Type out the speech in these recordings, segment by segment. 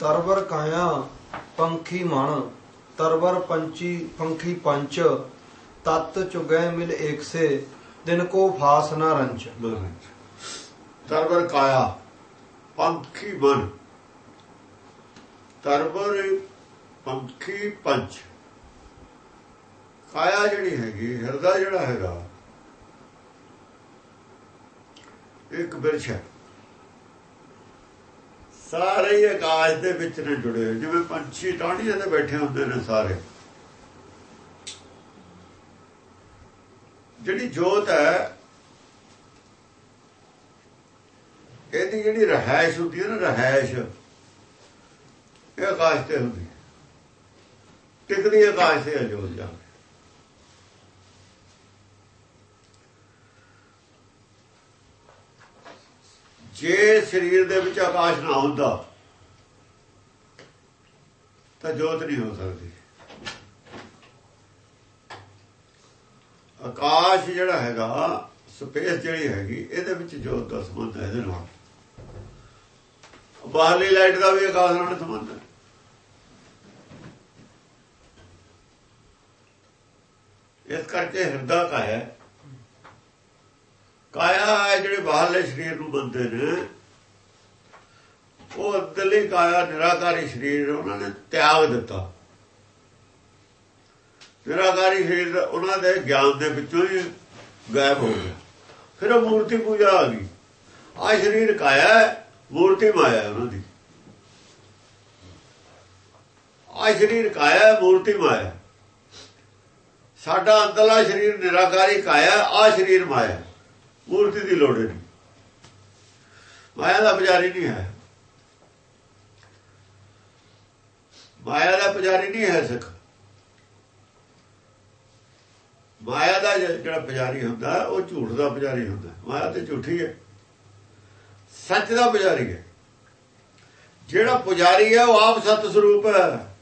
ਤਰਵਰ ਕਾਇਆ ਪੰਖੀ ਮਣ, ਤਰਵਰ ਪੰਚੀ ਪੰਖੀ ਪੰਚ, ਤਤ ਚੁਗੈ ਮਿਲ ਏਕਸੇ, ਦਿਨ ਕੋ ਫਾਸ ਨਾ ਰੰਚ ਤਰਵਰ ਕਾਇਆ ਪੰਖੀ ਮਨ ਤਰਵਰ ਪੰਖੀ ਪੰਚ। ਕਾਇਆ ਜਿਹੜੀ ਹੈਗੀ, ਹਿਰਦਾ ਜਿਹੜਾ ਹੈਗਾ ਇੱਕ ਬਿਰਛ ਹੈ। ਸਾਰੇ ਹੀ ਆਕਾਸ਼ ਦੇ ਵਿੱਚ ਨੇ ਜੁੜੇ ਜਿਵੇਂ ਪੰਛੀ ਟਾਹਣੀਆਂ ਤੇ ਬੈਠੇ ਹੁੰਦੇ ਨੇ ਸਾਰੇ। ਜਿਹੜੀ ਜੋਤ ਹੈ, ਇਹਦੀ ਜਿਹੜੀ ਰਹਿائش ਹੁੰਦੀ ਹੈ ਨਾ ਰਹਿائش ਇਹ ਆਕਾਸ਼ ਤੇ ਹੁੰਦੀ ਹੈ। ਟਿਕਦੀ ਆਕਾਸ਼ ਤੇ ਜੋਤ ਜਾਂਦੀ ਜੇ ਸਰੀਰ ਦੇ ਵਿੱਚ ਆਕਾਸ਼ ਨਾ ਹੁੰਦਾ, ਤਾਂ ਜੋਤ ਨਹੀਂ ਹੋ ਸਕਦੀ ਆਕਾਸ਼ ਜਿਹੜਾ ਹੈਗਾ, ਸਪੇਸ ਜਿਹੜੀ ਹੈਗੀ, ਇਹਦੇ ਵਿੱਚ ਜੋਤ ਦਾ ਸੰਬੰਧ ਹੈ, ਇਹਦੇ ਨਾਲ ਬਾਹਰਲੀ ਲਾਈਟ ਦਾ ਵੀ ਆਕਾਸ਼ ਨਾਲ ਸੰਬੰਧ ਹੈ ਇਸ ਕਰਕੇ ਹਿਰਦਾ ਕਾਇਆ ਹੈ। ਕਾਇਆ ਹੈ ਜਿਹੜੇ ਬਾਹਰਲੇ ਸਰੀਰ ਨੂੰ ਬੰਦੇ ਨੇ ਉਹ ਅੰਦਰਲੀ ਕਾਇਆ ਨਿਰਾਕਾਰੀ ਸਰੀਰ ਉਹਨਾਂ ਨੇ ਤਿਆਗ ਦਿੱਤਾ। ਨਿਰਾਕਾਰੀ ਸਰੀਰ ਉਹਨਾਂ ਦੇ ਗਿਆਨ ਦੇ ਵਿੱਚੋਂ ਹੀ ਗਾਇਬ ਹੋ ਗਿਆ। ਫਿਰ ਉਹ ਮੂਰਤੀ ਪੂਜਾ ਆ ਗਈ। ਆ ਸਰੀਰ ਕਾਇਆ ਹੈ, ਮੂਰਤੀ ਮਾਇਆ ਉਹਨਾਂ ਦੀ। ਆ ਸਰੀਰ ਕਾਇਆ ਮੂਰਤੀ ਮਾਇਆ ਸਾਡਾ ਅੰਦਰਲਾ ਸਰੀਰ ਨਿਰਾਕਾਰੀ ਕਾਇਆ ਆ ਸਰੀਰ ਮਾਇਆ ਮੂਰਤੀ ਦੀ ਲੋੜ ਨਹੀਂ ਮਾਇਆ ਦਾ ਪੁਜਾਰੀ ਨਹੀਂ ਹੈ। ਮਾਇਆ ਦਾ ਪੁਜਾਰੀ ਨਹੀਂ ਹੈ ਸਿੱਖ। ਮਾਇਆ ਦਾ ਜਿਹੜਾ ਪੁਜਾਰੀ ਹੁੰਦਾ, ਉਹ ਝੂਠ ਦਾ ਪੁਜਾਰੀ ਹੁੰਦਾ। ਮਾਇਆ ਤੇ ਝੂਠੀ ਹੈ। ਸੱਚ ਦਾ ਪੁਜਾਰੀ ਹੈ। ਜਿਹੜਾ ਪੁਜਾਰੀ ਹੈ, ਉਹ ਆਪ ਸਤ ਸਰੂਪ ਹੈ।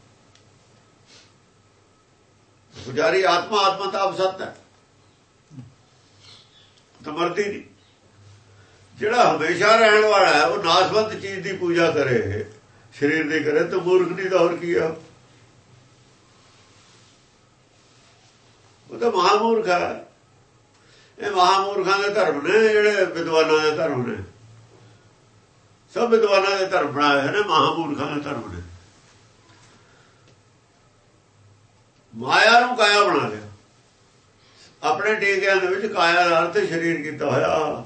ਪੁਜਾਰੀ ਆਤਮਾ ਆਤਮਾ ਤਾਂ ਆਪ ਸਤ ਹੈ। ਤਮਰਦੀ ਨਹੀਂ ਜਿਹੜਾ ਹਮੇਸ਼ਾ ਰਹਿਣ ਵਾਲਾ ਹੈ, ਉਹ ਨਾਸਵੰਤ ਚੀਜ਼ ਦੀ ਪੂਜਾ ਕਰੇ, ਸਰੀਰ ਦੀ ਕਰੇ, ਤਾਂ ਮੂਰਖ ਦੀ ਤਾਂ ਹੋਰ ਕੀ ਆ? ਉਹ ਤਾਂ ਮਹਾਮੂਰਖ ਹੈ ਇਹ ਮਹਾਮੂਰਖਾਂ ਦੇ ਧਰਮ ਨੇ, ਜਿਹੜੇ ਵਿਦਵਾਨਾਂ ਦੇ ਧਰਮ ਨੇ। ਸਭ ਵਿਦਵਾਨਾਂ ਦੇ ਧਰਮ ਬਣਾਏ ਹੋਏ ਨੇ, ਮਹਾਮੂਰਖਾਂ ਦੇ ਧਰਮ ਨੇ। ਮਾਇਆ ਨੂੰ ਕਾਇਆ ਬਣਾ ਲਿਆ। ਆਪਣੇ ਟੀਕਿਆਂ ਦੇ ਵਿੱਚ ਕਾਇਆ ਦਾ ਅਰਥ ਸਰੀਰ ਕੀਤਾ ਹੋਇਆ।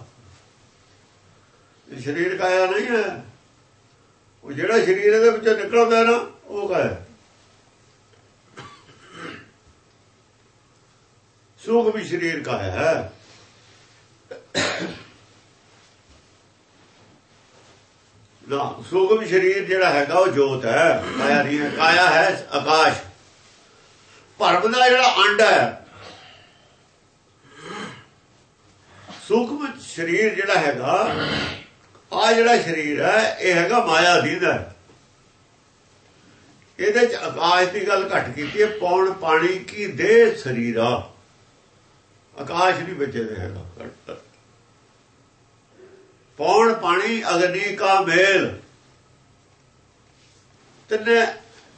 ਸਰੀਰ ਕਾਇਆ ਨਹੀਂ ਹੈ। ਉਹ ਜਿਹੜਾ ਸਰੀਰ ਇਹਦੇ ਵਿੱਚੋਂ ਨਿਕਲਦਾ ਨਾ, ਉਹ ਕਾਇਆ। ਸੁਖ ਵੀ ਸਰੀਰ ਕਾਇਆ ਹੈ। ਨਾ, ਸੁਖ ਸਰੀਰ ਜਿਹੜਾ ਹੈਗਾ, ਉਹ ਜੋਤ ਹੈ। ਕਾਇਆ ਨਹੀਂ ਹੈ। ਕਾਇਆ ਹੈ ਆਕਾਸ਼। ਭਰਮ ਦਾ ਜਿਹੜਾ ਅੰਡ ਹੈ ਸੂਖਮ ਸਰੀਰ ਜਿਹੜਾ ਹੈਗਾ ਆ ਜਿਹੜਾ ਸਰੀਰ ਹੈ, ਇਹ ਹੈਗਾ ਮਾਇਆ ਅਧੀਨ ਹੈ ਇਹਦੇ ਚ ਆਕਾਸ਼ ਦੀ ਗੱਲ ਘੱਟ ਕੀਤੀ ਹੈ, ਪੌਣ ਪਾਣੀ ਕੀ ਦੇ ਸਰੀਰਾ। ਆਕਾਸ਼ ਨਹੀਂ ਬਚੇ ਦੇ ਹੈਗਾ ਪੌਣ ਪਾਣੀ ਅਗਨੀ ਕਾ ਮੇਲ। ਤਿੰਨੇ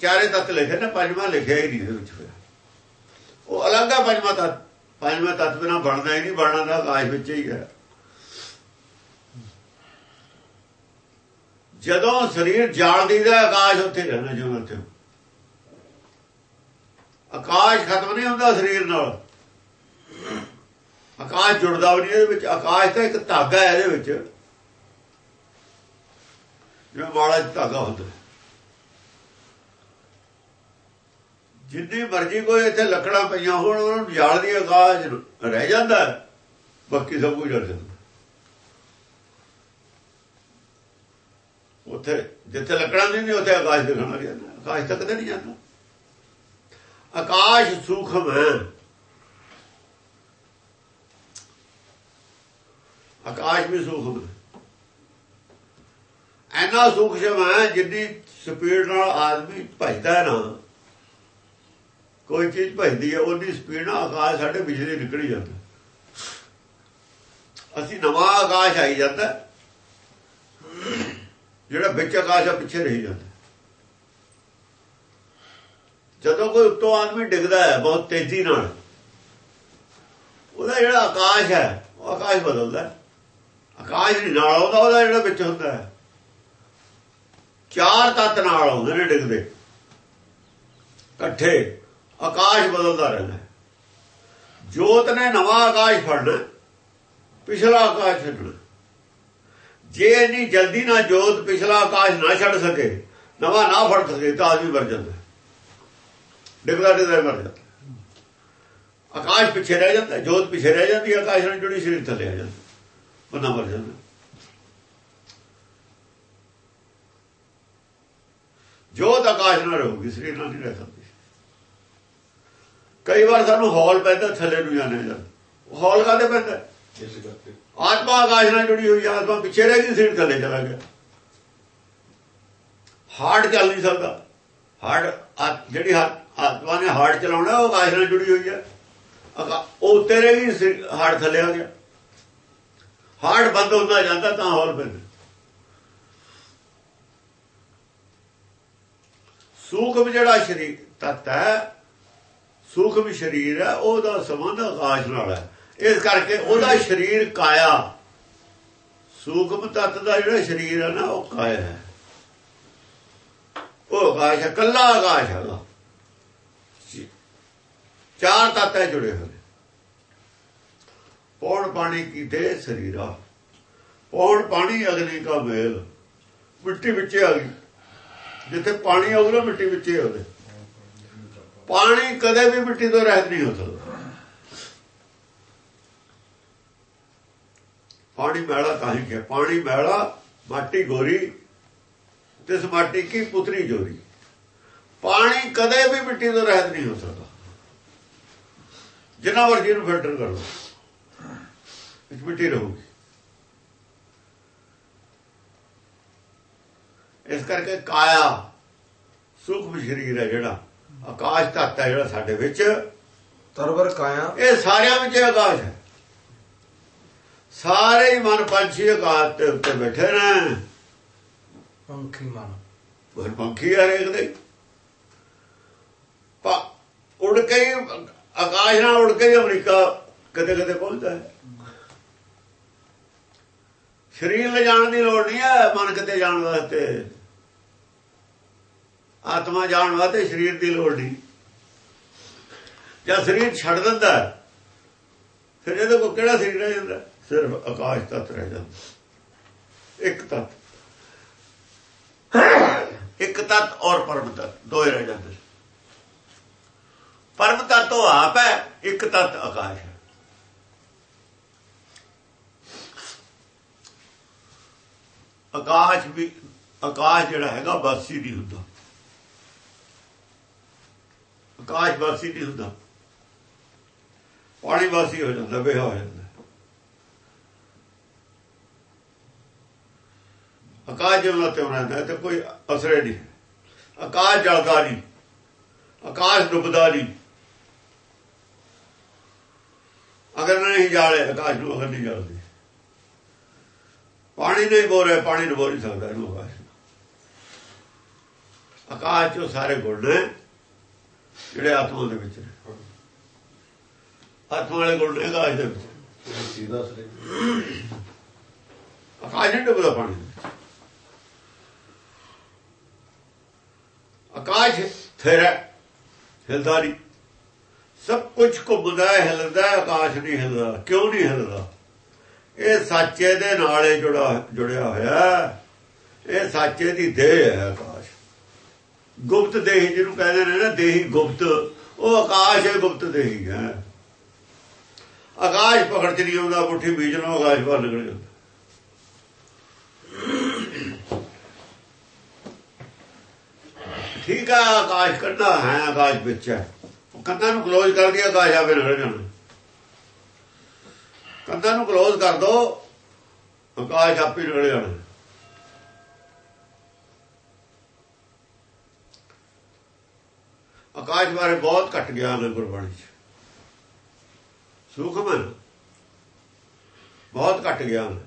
ਚਾਰੇ ਤੱਤ ਲਿਖੇ ਨੇ, ਪੰਜਵਾਂ ਲਿਖਿਆ ਹੀ ਨਹੀਂ ਇਹਦੇ ਵਿੱਚ ਫਿਰ ਉਹ ਅਲੱਗ ਹੈ ਪੰਜਵਾਂ ਤੱਤ ਪੰਜਵਾਂ ਤੱਤ ਬਿਨਾ ਬਣਦਾ ਹੀ ਨਹੀਂ, ਬਣਨਾ ਦਾ ਆਕਾਸ਼ ਵਿੱਚ ਹੀ ਹੈ। ਜਦੋਂ ਸਰੀਰ ਜਾਲਦੀ ਦਾ ਆਕਾਸ਼ ਉੱਥੇ ਰਹਿਣਾ ਜਿਵੇਂ ਉੱਥੇ ਆਕਾਸ਼ ਖਤਮ ਨਹੀਂ ਹੁੰਦਾ ਸਰੀਰ ਨਾਲ। ਆਕਾਸ਼ ਜੁੜਦਾ ਵੀ ਨਹੀਂ ਇਹਦੇ ਵਿੱਚ। ਆਕਾਸ਼ ਤਾਂ ਇੱਕ ਧਾਗਾ ਹੈ ਇਹਦੇ ਵਿੱਚ। ਜਿਵੇਂ ਮਾੜਾ ਧਾਗਾ ਹੁੰਦਾ। ਜਿੰਨੀ ਮਰਜ਼ੀ ਕੋਈ ਇੱਥੇ ਲੱਕੜਾਂ ਪਈਆਂ ਹੋਣ, ਉਹਨਾਂ ਨੂੰ ਜਾਲ ਦੀ ਆਕਾਸ਼ ਰਹਿ ਜਾਂਦਾ ਬਾਕੀ ਸਭ ਕੁਝ ਜੜ ਜਾਂਦਾ। ਉੱਥੇ, ਜਿੱਥੇ ਲੱਕੜਾਂ ਨਹੀਂ ਉੱਥੇ ਆਕਾਸ਼ ਦਿਖਣ ਜਾਂਦਾ। ਆਕਾਸ਼ ਤੱਕ ਨਹੀਂ ਜਾਂਦਾ। ਆਕਾਸ਼ ਸੂਖਮ ਹੈ। ਆਕਾਸ਼ ਵੀ ਸੂਖਮ ਹੈ। ਐਨਾ ਸੂਖਮ ਹੈ ਜਿੰਨੀ ਸਪੀਡ ਨਾਲ ਆਦਮੀ ਭਜਦਾ ਹੈ ਨਾ। ਕੋਈ ਚੀਜ਼ ਭਜਦੀ ਹੈ, ਉਹਦੀ ਸਪੀਡ ਨਾਲ ਆਕਾਸ਼ ਸਾਡੇ ਬਿਜਲੀ ਨਿਕਲੀ ਜਾਂਦਾ। ਅਸੀਂ ਨਵਾਂ ਆਕਾਸ਼ ਆਈ ਜਾਂਦਾ, ਜਿਹੜਾ ਵਿੱਚ ਆਕਾਸ਼ ਆ, ਪਿੱਛੇ ਰਹੀ ਜਾਂਦਾ। ਜਦੋਂ ਕੋਈ ਉੱਤੋਂ ਆਦਮੀ ਡਿੱਗਦਾ ਹੈ, ਬਹੁਤ ਤੇਜ਼ੀ ਨਾਲ, ਉਹਦਾ ਜਿਹੜਾ ਆਕਾਸ਼ ਹੈ, ਉਹ ਆਕਾਸ਼ ਬਦਲਦਾ ਹੈ। ਆਕਾਸ਼ ਨਹੀਂ, ਨਾਲ ਆਉਂਦਾ, ਉਹਦਾ ਜਿਹੜਾ ਵਿੱਚ ਹੁੰਦਾ ਹੈ। ਚਾਰ ਤੱਤ ਨਾਲ ਆਉਂਦੇ ਨੇ ਡਿੱਗਦੇ। ਇਕੱਠੇ। ਆਕਾਸ਼ ਬਦਲਦਾ ਰਹਿੰਦਾ ਜੋਤ ਨੇ ਨਵਾਂ ਆਕਾਸ਼ ਫੜਨਾ ਪਿਛਲਾ ਆਕਾਸ਼ ਛੱਡਣਾ ਜੇ ਇੰਨੀ ਜਲਦੀ ਨਾ ਜੋਤ ਪਿਛਲਾ ਆਕਾਸ਼ ਨਾ ਛੱਡ ਸਕੇ, ਨਵਾਂ ਨਾ ਫੜ ਸਕੇ, ਤਾਂ ਆਦਮੀ ਮਰ ਜਾਂਦਾ ਡਿੱਗਦਾ ਡਿੱਗਦਾ ਮਰ ਜਾਂਦਾ ਆਕਾਸ਼ ਪਿੱਛੇ ਰਹਿ ਜਾਂਦਾ ਜੋਤ ਪਿੱਛੇ ਰਹਿ ਜਾਂਦੀ ਆਕਾਸ਼ ਨਾਲ ਜੁੜੀ ਸਰੀਰ ਥੱਲੇ ਆ ਜਾਂਦਾ ਬੰਦਾ ਮਰ ਜਾਂਦਾ ਜੋਤ ਆਕਾਸ਼ ਨਾਲ ਰਹੂਗੀ, ਸਰੀਰ ਨਾਲ ਨਹੀਂ ਰਹਿ ਸਕਦਾ। ਕਈ ਵਾਰ ਸਾਨੂੰ ਹੌਲ ਪੈਂਦਾ ਥੱਲੇ ਨੂੰ ਜਾਣੇ ਜਾਂ ਹੌਲ ਕਾਦੇ ਪੈਂਦਾ? ਆਤਮਾ ਆਕਾਸ਼ ਨਾਲ ਜੁੜੀ ਹੋਈ ਹੈ, ਆਤਮਾ ਪਿੱਛੇ ਰਹਿ ਗਈ ਸਰੀਰ ਥੱਲੇ ਚਲਾ ਗਿਆ। ਹਾਰਟ ਚੱਲ ਨਹੀਂ ਸਕਦਾ। ਹਾਰਟ ਜਿਹੜੀ ਆਤਮਾ ਨੇ ਹਾਰਟ ਚਲਾਉਣਾ ਉਹ ਆਕਾਸ਼ ਨਾਲ ਜੁੜੀ ਹੋਈ ਹੈ ਉਹ ਉੱਤੇ ਰਹਿ ਗਈ ਹਾਰਟ ਥੱਲੇ ਆ ਗਿਆ। ਹਾਰਟ ਬੰਦ ਹੁੰਦਾ ਜਾਂਦਾ ਤਾਂ ਹੌਲ ਪੈਂਦਾ। ਸੂਖਮ ਜਿਹੜਾ ਸ਼ਰੀਰ ਤਤ ਹੈ ਸੂਖਮ ਸ਼ਰੀਰ ਹੈ, ਉਹਦਾ ਸੰਬੰਧ ਆਕਾਸ਼ ਨਾਲ ਹੈ। ਇਸ ਕਰਕੇ ਉਹਦਾ ਸ਼ਰੀਰ ਕਾਇਆ। ਸੂਖਮ ਤਤ ਦਾ ਜਿਹੜਾ ਸ਼ਰੀਰ ਹੈ ਨਾ, ਉਹ ਕਾਇਆ ਹੈ। ਉਹ ਆਕਾਸ਼ ਹੈ, ਕੱਲਾ ਆਕਾਸ਼ ਹੈਗਾ। ਚਾਰ ਤੱਤ ਹੈ ਜੁੜੇ ਹੋਏ ਪੌਣ ਪਾਣੀ ਕੀਤੇ ਸਰੀਰਾ। ਪੌਣ ਪਾਣੀ ਅਗਨੀ ਕਾ ਮੇਲ। ਮਿੱਟੀ ਵਿੱਚ ਆ ਗਈ। ਜਿੱਥੇ ਪਾਣੀ ਆਊਗਾ, ਮਿੱਟੀ ਵਿੱਚ ਹੀ ਉਹਦੇ। ਪਾਣੀ ਕਦੇ ਵੀ ਮਿੱਟੀ ਤੋਂ ਰਹਿਤ ਨਹੀਂ ਹੋ ਸਕਦਾ। ਪਾਣੀ ਮੈਲਾ ਤਾਂ ਹੀ ਕਿ ਪਾਣੀ ਮੈਲਾ ਮਾਟੀ ਗੋਰੀ ਤਿਸ ਮਾਟੀ ਕੀ ਪੁੱਤਰੀ ਜੋਰੀ। ਪਾਣੀ ਕਦੇ ਵੀ ਮਿੱਟੀ ਤੋਂ ਰਹਿਤ ਨਹੀਂ ਹੋ ਸਕਦਾ। ਜਿੰਨਾ ਵਰਜੀ ਨੂੰ ਫਿਲਟਰ ਕਰ। ਲਓ ਵਿੱਚ ਮਿੱਟੀ ਰਹੂਗੀ। ਇਸ ਕਰਕੇ ਕਾਇਆ ਸੂਖਮ ਸਰੀਰ ਹੈ ਜਿਹੜਾ ਆਕਾਸ਼ ਤੱਤ ਹੈ ਜਿਹੜਾ ਸਾਡੇ ਵਿੱਚ। ਤਰਵਰ ਕਾਇਆ। ਇਹ ਸਾਰਿਆਂ ਵਿੱਚ ਆਕਾਸ਼ ਹੈ। ਸਾਰੇ ਹੀ ਮਨ ਪੰਛੀ ਆਕਾਸ਼ ਦੇ ਉੱਤੇ ਬੈਠੇ ਨੇ। ਪੰਖੀ ਮਨ। ਮਨ ਪੰਖੀ ਹਰੇਕ ਦੇ। ਪਾ ਉੜ ਕੇ ਆਕਾਸ਼ ਨਾਲ ਉੜ ਕੇ ਅਮਰੀਕਾ ਕਦੇ ਕਦੇ ਪਹੁੰਚਦਾ ਹੈ। ਸਰੀਰ ਲੈ ਜਾਣ ਦੀ ਲੋੜ ਨਹੀਂ ਹੈ ਮਨ ਕਿਤੇ ਜਾਣ ਵਾਸਤੇ। ਆਤਮਾ ਜਾਣ ਵਾਸਤੇ ਸਰੀਰ ਦੀ ਲੋੜ ਨਹੀਂ। ਜਦ ਸਰੀਰ ਛੱਡ ਦਿੰਦਾ ਫਿਰ ਇਹਦੇ ਕੋਲ ਕਿਹੜਾ ਸਰੀਰ ਰਹਿ ਜਾਂਦਾ? ਸਿਰਫ ਆਕਾਸ਼ ਤੱਤ ਰਹਿ ਜਾਂਦਾ। ਇੱਕ ਤੱਤ। ਇੱਕ ਤੱਤ ਔਰ ਪਰਮ ਤੱਤ, ਦੋਏ ਰਹਿ ਜਾਂਦੇ ਪਰਮ ਤੱਤ ਉਹ ਆਪ ਹੈ, ਇੱਕ ਤੱਤ ਆਕਾਸ਼ ਹੈ। ਆਕਾਸ਼ ਵੀ, ਆਕਾਸ਼ ਜਿਹੜਾ ਹੈਗਾ, ਬਾਸੀ ਨਹੀਂ ਹੁੰਦਾ। ਆਕਾਸ਼ ਵਾਸੀ ਨਹੀਂ ਹੁੰਦਾ। ਪਾਣੀ ਵਾਸੀ ਹੋ ਜਾਂਦਾ, ਬੇਹਾ ਹੋ ਜਾਂਦਾ। ਆਕਾਸ਼ ਜਿਵੇਂ ਤੇ ਰਹਿੰਦਾ ਤੇ ਕੋਈ ਅਸਰੇ ਹੀ ਨਹੀਂ। ਆਕਾਸ਼ ਜਲਦਾ ਨਹੀਂ। ਆਕਾਸ਼ ਡੁੱਬਦਾ ਨਹੀਂ। ਅਗਰ ਨਹੀਂ ਜਾਲੇ, ਆਕਾਸ਼ ਨੂੰ ਅਗਰ ਨਹੀਂ ਜਲਦੀ। ਪਾਣੀ ਨਹੀਂ ਬੋ ਬੋਰੇ ਪਾਣੀ ਨੂੰ ਨਹੀਂ ਸਕਦਾ ਇਹਨੂੰ ਆਕਾਸ਼ ਆਕਾਸ਼ ਚੋਂ ਸਾਰੇ ਗੁਣ ਨੇ। ਜਿਹੜੇ ਆਤਮਾ ਦੇ ਵਿੱਚ? ਨੇ ਆਤਮਾ ਵਾਲੇ ਗੁਣ ਨੇ ਆਕਾਸ਼ ਦੇ ਵਿੱਚ। ਸੀਦਾ ਸਰੇ ਆਕਾਸ਼ ਨਹੀਂ ਡੁੱਬਦਾ ਪਾਣੀ ਆਕਾਸ਼ ਥਿਰ ਹਿਲਦਾ ਨਹੀਂ ਸਭ ਕੁਝ ਘੁੰਮਦਾ ਹਿਲਦਾ ਆਕਾਸ਼ ਨਹੀਂ ਹਿਲਦਾ। ਕਿਉਂ ਨਹੀਂ ਹਿਲਦਾ? ਇਹ ਸੱਚੇ ਦੇ ਨਾਲੇ ਜੁੜਾ ਜੁੜਿਆ ਹੋਇਆ ਇਹ ਸੱਚੇ ਦੀ ਦੇਹ ਹੈ ਗੁਪਤ ਦੇਹੀ ਜਿਹਨੂੰ ਕਹਿੰਦੇ ਨੇ ਨਾ, ਦੇਹੀ ਗੁਪਤ। ਉਹ ਆਕਾਸ਼ ਹੈ, ਗੁਪਤ ਦੇਹੀ ਹੈ। ਆਕਾਸ਼ ਪਕੜ ਚ ਨਹੀਂ ਆਉਂਦਾ ਮੁੱਠੀ ਬੀਜ ਨੂੰ ਆਕਾਸ਼ ਬਾਹਰ ਨਿਕਲ ਜਾਂਦਾ। ਠੀਕ ਹੈ ਆਕਾਸ਼ ਕੱਢਦਾ ਹੈ, ਆਕਾਸ਼ ਵਿੱਚ ਹੈ। ਕੰਧਾਂ ਨੂੰ ਕਲੋਜ਼ ਕਰ ਦਿਆ, ਆਕਾਸ਼ ਆਵੇ ਨਿਕਲ ਜਾਣਾ ਕੰਧਾਂ ਨੂੰ ਕਲੋਜ਼ ਕਰ ਦੋ, ਆਕਾਸ਼ ਆਪੇ ਨਿਕਲ ਜਾਣਾ ਆਕਾਸ਼ ਬਾਰੇ ਬਹੁਤ ਘੱਟ ਗਿਆਨ ਹੈ ਗੁਰਬਾਣੀ ਚ। ਸੂਖਮ ਹੈ ਬਹੁਤ ਘੱਟ ਗਿਆਨ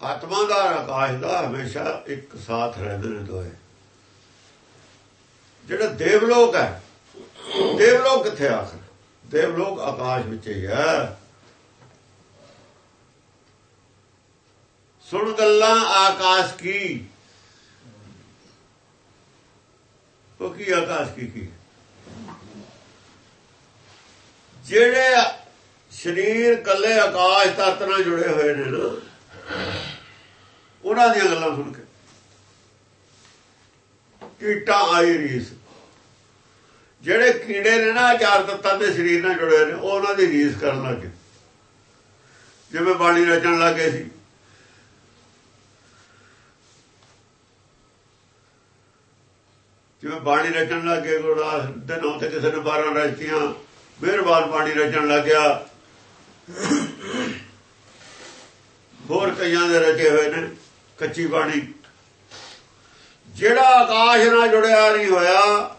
ਆਤਮਾ ਦਾ ਆਕਾਸ਼ ਦਾ ਹਮੇਸ਼ਾ ਇੱਕ ਸਾਥ ਰਹਿੰਦੇ ਨੇ ਦੋਏ ਜਿਹੜਾ ਦੇਵਲੋਕ ਹੈ, ਦੇਵਲੋਕ ਕਿੱਥੇ ਆਖਰ? ਦੇਵਲੋਕ ਆਕਾਸ਼ ਵਿੱਚ ਹੀ ਹੈ। ਸੁਣ ਗੱਲਾਂ ਆਕਾਸ਼ ਕੀ? ਉਹ ਕੀ ਆਕਾਸ਼ ਕੀ ਕੀ? ਜਿਹੜੇ ਸਰੀਰ ਕੱਲੇ ਆਕਾਸ਼ ਤੱਤ ਨਾਲ ਜੁੜੇ ਹੋਏ ਨੇ ਨਾ, ਉਹਨਾਂ ਦੀਆਂ ਗੱਲਾਂ ਸੁਣ ਕੇ। ਕੀਟਾ ਆਈ ਰੀਸ ਜਿਹੜੇ ਕੀੜੇ ਨੇ ਨਾ ਚਾਰ ਤੱਤਾਂ ਦੇ ਸਰੀਰ ਨਾਲ ਜੁੜੇ ਨੇ, ਉਹ ਉਹਨਾਂ ਦੀ ਰੀਸ ਕਰਨ ਲੱਗੇ ਜਿਵੇਂ ਬਾਣੀ ਰਚਣ ਲੱਗੇ ਸੀ। ਜਿਵੇਂ ਬਾਣੀ ਰਚਣ ਲੱਗੇ ਗੁਰਦਾਸ ਦੇ ਨਾਂ ਤੇ ਕਿਸੇ ਨੇ 12 ਰਚਤੀਆਂ, ਮਿਹਰਬਾਨ ਬਾਣੀ ਰਚਣ ਲੱਗਿਆ ਹੋਰ ਕਈਆਂ ਦੇ ਰਚੇ ਹੋਏ ਨੇ, ਕੱਚੀ ਬਾਣੀ। ਜਿਹੜਾ ਆਕਾਸ਼ ਨਾਲ ਜੁੜਿਆ ਨਹੀਂ ਹੋਇਆ,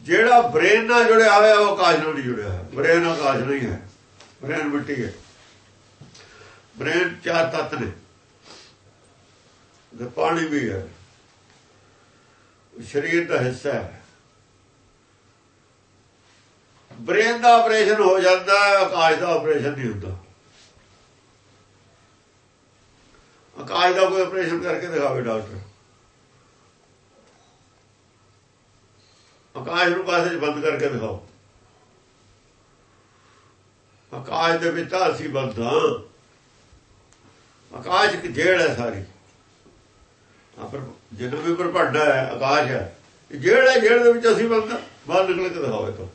ਜਿਹੜਾ ਬ੍ਰੇਨ ਨਾਲ ਜੁੜਿਆ ਹੋਇਆ, ਉਹ ਆਕਾਸ਼ ਨਾਲ ਨਹੀਂ ਜੁੜਿਆ। ਹੋਇਆ ਬ੍ਰੇਨ ਆਕਾਸ਼ ਨਹੀਂ ਹੈ, ਬ੍ਰੇਨ ਮਿੱਟੀ ਹੈ। ਬ੍ਰੇਨ ਚਾਰ ਤੱਤ ਨੇ, ਤੇ ਪਾਣੀ ਵੀ ਹੈ। ਸਰੀਰ ਦਾ ਹਿੱਸਾ ਹੈ। ਬ੍ਰੇਨ ਦਾ ਆਪਰੇਸ਼ਨ ਹੋ ਜਾਂਦਾ ਹੈ ਆਕਾਸ਼ ਦਾ ਆਪਰੇਸ਼ਨ ਨਹੀਂ ਹੁੰਦਾ। ਆਕਾਸ਼ ਦਾ ਕੋਈ ਆਪਰੇਸ਼ਨ ਕਰਕੇ ਦਿਖਾਵੇ ਡਾਕਟਰ। ਆਕਾਸ਼ ਨੂੰ ਪਾਸੇ 'ਚ ਬੰਦ ਕਰਕੇ ਦਿਖਾਓ। ਆਕਾਸ਼ ਦੇ ਵਿੱਚ ਤਾਂ ਅਸੀਂ ਬੰਦ ਹਾਂ। ਆਕਾਸ਼ ਇੱਕ ਜੇੜ ਹੈ ਸਾਰੀ। ਆਪਰ ਜਦੋਂ ਵੀ ਪਰਪੰਡਾ ਹੈ, ਆਕਾਸ਼ ਹੈ ਜੇੜ ਹੈ ਜੇੜ ਦੇ ਵਿੱਚ ਅਸੀਂ ਬੰਦ ਬਾਹਰ ਨਿਕਲ ਕੇ ਦਿਖਾਓ ਇਹ ਤੋਂ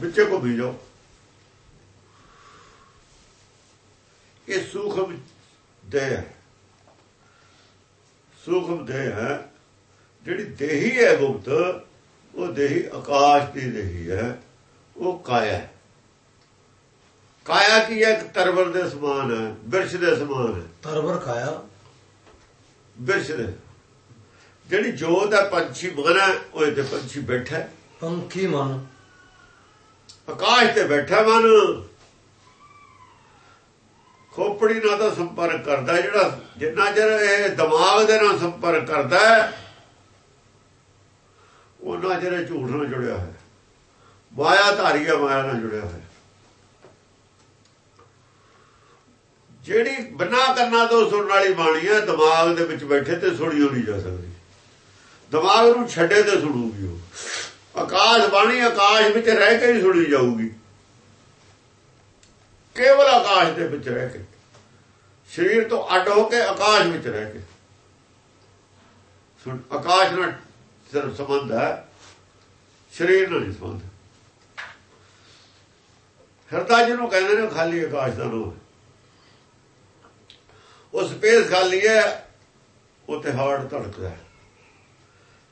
ਵਿੱਚੇ ਕੋ ਵੀ ਜਾਓ। ਇਹ ਸੂਖਮ ਦੇਹ ਸੂਖਮ ਦੇਹ ਹੈ, ਜਿਹੜੀ ਦੇਹੀ ਹੈ ਗੁਪਤ, ਉਹ ਦੇਹੀ ਆਕਾਸ਼ ਦੀ ਦੇਹੀ ਹੈ, ਉਹ ਕਾਇਆ ਕਾਇਆ ਕੀ ਹੈ? ਇੱਕ ਤਰਵਰ ਦੇ ਸਮਾਨ ਹੈ, ਬਿਰਸ਼ ਦੇ ਸਮਾਨ ਹੈ। ਤਰਵਰ ਕਾਇਆ। ਬਿਰਸ਼ ਦੇ ਜਿਹੜੀ ਜੋਤ ਹੈ ਪੰਛੀ ਮਨ ਹੈ ਉਹ ਤੇ ਪੰਛੀ ਬੈਠਾ ਪੰਖੀ ਮਨ। ਆਕਾਸ਼ ਤੇ ਬੈਠਾ ਮਨ। ਖੋਪੜੀ ਨਾਲ ਤਾਂ ਸੰਪਰਕ ਕਰਦਾ ਜਿਹੜਾ ਜਿੰਨਾ ਚਿਰ ਇਹ ਦਿਮਾਗ ਦੇ ਨਾਲ ਸੰਪਰਕ ਕਰਦਾ ਉਹਨਾਂ ਚਿਰ ਝੂਠ ਨਾਲ ਜੁੜਿਆ ਹੋਇਆ ਮਾਇਆ ਧਾਰੀਆ ਮਾਇਆ ਨਾਲ ਜੁੜਿਆ ਹੋਇਆ ਜਿਹੜੀ ਬਿਨਾਂ ਕੰਨਾਂ ਤੋਂ ਸੁਣਨ ਵਾਲੀ ਬਾਣੀ ਹੈ ਦਿਮਾਗ ਦੇ ਵਿੱਚ ਬੈਠੇ ਤੇ ਸੁਣੀ ਹੋ ਨਹੀਂ ਜਾ ਸਕਦੀ। ਦਿਮਾਗ ਨੂੰ ਛੱਡੇ ਤੇ ਸੁਣੂਗੀ ਉਹ। ਆਕਾਸ਼ ਬਾਣੀ ਆਕਾਸ਼ ਵਿੱਚ ਰਹਿ ਕੇ ਹੀ ਸੁਣੀ ਜਾਊਗੀ। ਕੇਵਲ ਆਕਾਸ਼ ਦੇ ਵਿੱਚ ਰਹਿ ਕੇ। ਸਰੀਰ ਤੋਂ ਅੱਡ ਹੋ ਕੇ ਆਕਾਸ਼ ਵਿੱਚ ਰਹਿ ਕੇ। ਸੁਣ, ਆਕਾਸ਼ ਨਾਲ ਸਿਰਫ ਸੰਬੰਧ ਹੈ। ਸਰੀਰ ਨਾਲ ਨਹੀਂ ਸੰਬੰਧ ਹਿਰਦਾ ਜਿਹਨੂੰ ਕਹਿੰਦੇ ਨੇ ਖਾਲੀ ਆਕਾਸ਼ ਦਾ ਨਾਮ ਹੈ। ਉਹ ਸਪੇਸ ਖਾਲੀ ਹੈ, ਉੱਥੇ ਹਾਰਟ ਧੜਕਦਾ ਹੈ।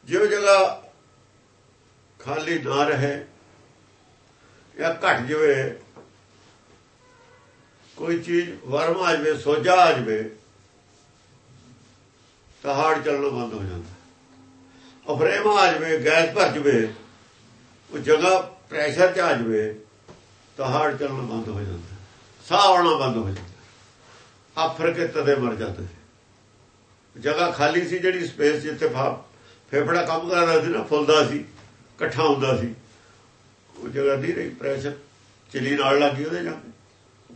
ਜਿਉ ਜਗ੍ਹਾ ਖਾਲੀ ਨਾ ਰਹੇ ਜਾਂ ਘਟ ਜਵੇ, ਕੋਈ ਚੀਜ਼ ਵਰਮ ਆ ਜਵੇ, ਸੋਜਾ ਆ ਜਵੇ, ਤਾਂ ਹਾਰਟ ਚੱਲਣਾ ਬੰਦ ਹੋ ਜਾਂਦਾ ਅਫਰੇਮ ਆ ਜਵੇ, ਗੈਸ ਭਰ ਜਵੇ, ਉਹ ਜਗ੍ਹਾ ਪ੍ਰੈਸ਼ਰ ਚ ਆ ਜਵੇ, ਤਾਂ ਹਾਰਟ ਚੱਲਣਾ ਬੰਦ ਹੋ ਜਾਂਦਾ ਸਾਹ ਆਉਣਾ ਬੰਦ ਹੋ ਜਾਂਦਾ ਆਫਰ ਕੇ ਤਦੇ ਮਰ ਜਾਂਦੇ ਸੀ। ਜਗ੍ਹਾ ਖਾਲੀ ਸੀ ਜਿਹੜੀ ਸਪੇਸ ਜਿੱਥੇ ਫੇਫੜਾ ਕੰਮ ਕਰਦਾ ਸੀ ਨਾ, ਫੁੱਲਦਾ ਸੀ, ਇਕੱਠਾ ਹੁੰਦਾ ਸੀ। ਉਹ ਜਗ੍ਹਾ ਨਹੀਂ ਰਹੀ, ਪ੍ਰੈਸ਼ਰ ਚਲੀ ਨਾਲ ਲੱਗੀ ਉਹਦੇ ਜਾ ਕੇ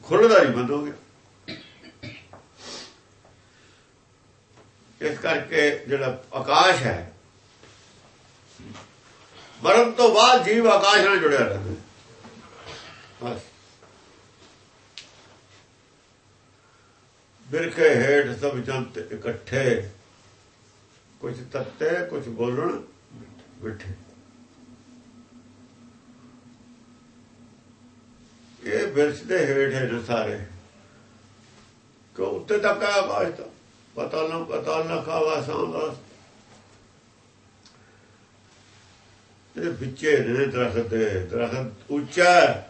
ਖੁੱਲਦਾ ਹੀ ਬੰਦ ਹੋ ਗਿਆ। ਇਸ ਕਰਕੇ ਜਿਹੜਾ ਆਕਾਸ਼ ਹੈ, ਮਰਨ ਤੋਂ ਬਾਅਦ ਜੀਵ ਆਕਾਸ਼ ਨਾਲ ਜੁੜਿਆ ਰਹਿੰਦਾ ਬਸ। ਬਿਰਖੇ ਹੇਠ ਸਭ ਜੰਤ ਇਕੱਠੇ। ਕੁਝ ਤੱਤੇ ਕੁਝ ਬੋਲਣ ਬਿਠੇ ਇਹ ਬਿਰਛ ਦੇ ਹੇਠ ਹੈ ਸਾਰੇ। ਕੋ ਉੱਤੇ ਤੱਕ ਆ ਆਕਾਸ਼ ਤਾਂ? ਪਤਾ ਨਾ ਪਤਾ ਨਾ ਖਾਵਾ ਸਾਂਦਾ ਇਹ ਵਿੱਚੇ ਨੇ ਦਰਖਤ ਦੇ, ਦਰਖਤ ਉੱਚਾ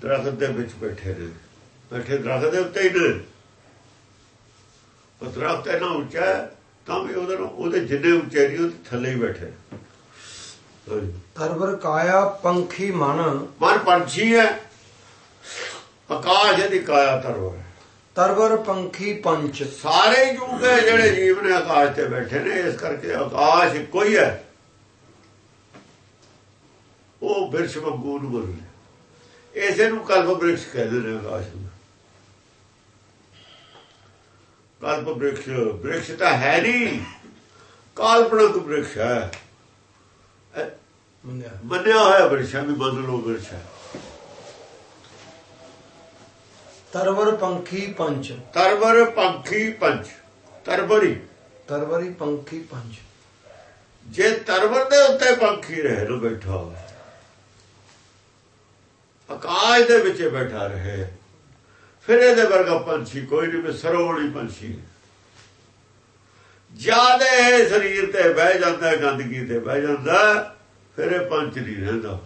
ਦਰਖਤ ਦੇ ਵਿੱਚ ਬੈਠੇ ਨੇ। ਬੈਠੇ ਦਰਖਤ ਦੇ ਉੱਤੇ ਹੀ ਨੇ। ਉਹ ਦਰਖਤ ਇੰਨਾ ਉੱਚਾ ਹੈ, ਤਾਂ ਵੀ ਉਹਦੇ ਨੂੰ ਉਹਦੇ ਜਿੰਨੇ ਉੱਚੇ ਨਹੀਂ ਉਹ ਥੱਲੇ ਹੀ ਬੈਠੇ। ਤਰਵਰ ਕਾਇਆ ਪੰਖੀ ਮਨ। ਮਨ ਪੰਛੀ ਹੈ। ਆਕਾਸ਼ ਇਹਦੀ ਕਾਇਆ ਤਰਵਰ ਤਰਵਰ ਪੰਖੀ ਪੰਚ। ਸਾਰੇ ਜੂਗੇ ਜਿਹੜੇ ਜੀਵ ਨੇ ਆਕਾਸ਼ ਤੇ ਬੈਠੇ ਨੇ ਇਸ ਕਰਕੇ ਆਕਾਸ਼ ਇੱਕੋ ਹੀ ਹੈ। ਉਹ ਬਿਰਸ਼ ਵਾਂਗੂ ਨੂੰ। ਬੋਲੇ ਇਸੇ ਨੂੰ ਕਲਪ ਬ੍ਰਿਕਸ਼ ਕਹਿੰਦੇ ਨੇ ਆਕਾਸ਼ ਨੂੰ। ਕਲਪ ਬ੍ਰਿਕਸ਼ ਬ੍ਰਿਕਸ਼ ਤਾਂ ਹੈ ਨਹੀਂ। ਕਾਲਪਨਕ ਬ੍ਰਿਕਸ਼ ਹੈ। ਮੰਨਿਆ। ਹੋਇਆ ਬ੍ਰਿਕਸ਼ ਹੈ ਵੀ ਬ੍ਰਿਕਸ਼ ਹੈ। ਤਰਵਰ ਪੰਖੀ ਪੰਚ ਤਰਵਰ ਪੰਖੀ ਪੰਚ ਤਰਵਰੀ ਤਰਵਰੀ ਪੰਖੀ ਪੰਚ ਜੇ ਤਰਵਰ ਦੇ ਉੱਤੇ ਪੰਖੀ ਰਹੇ ਨੂੰ ਬੈਠਾ ਹੋਵੇ ਆਕਾਸ਼ ਦੇ ਵਿੱਚ ਬੈਠਾ ਰਹੇ। ਫਿਰ ਇਹਦੇ ਵਰਗਾ ਪੰਛੀ ਕੋਈ ਨਹੀਂ ਵੀ ਸਰੋਵਣੀ ਪੰਛੀ ਜਿਆਦੇ ਇਹ ਸਰੀਰ ਤੇ ਬਹਿ ਜਾਂਦਾ ਗੰਦਗੀ ਤੇ ਬਹਿ ਜਾਂਦਾ ਫਿਰ ਇਹ ਪੰਚ ਨਹੀਂ ਰਹਿੰਦਾ।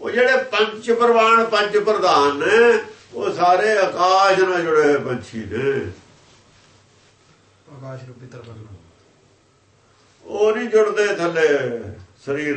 ਉਹ ਜਿਹੜੇ ਪੰਚ ਪ੍ਰਵਾਨ ਪੰਜ ਪ੍ਰਧਾਨ ਨੇ ਉਹ ਸਾਰੇ ਆਕਾਸ਼ ਨਾਲ ਜੁੜੇ ਹੋਏ ਪੰਛੀ ਨੇ। ਆਕਾਸ਼ ਰੂਪੀ ਤਰਵਰ ਨਾਲ ਉਹ ਨਹੀਂ ਜੁੜਦੇ ਥੱਲੇ ਸਰੀਰ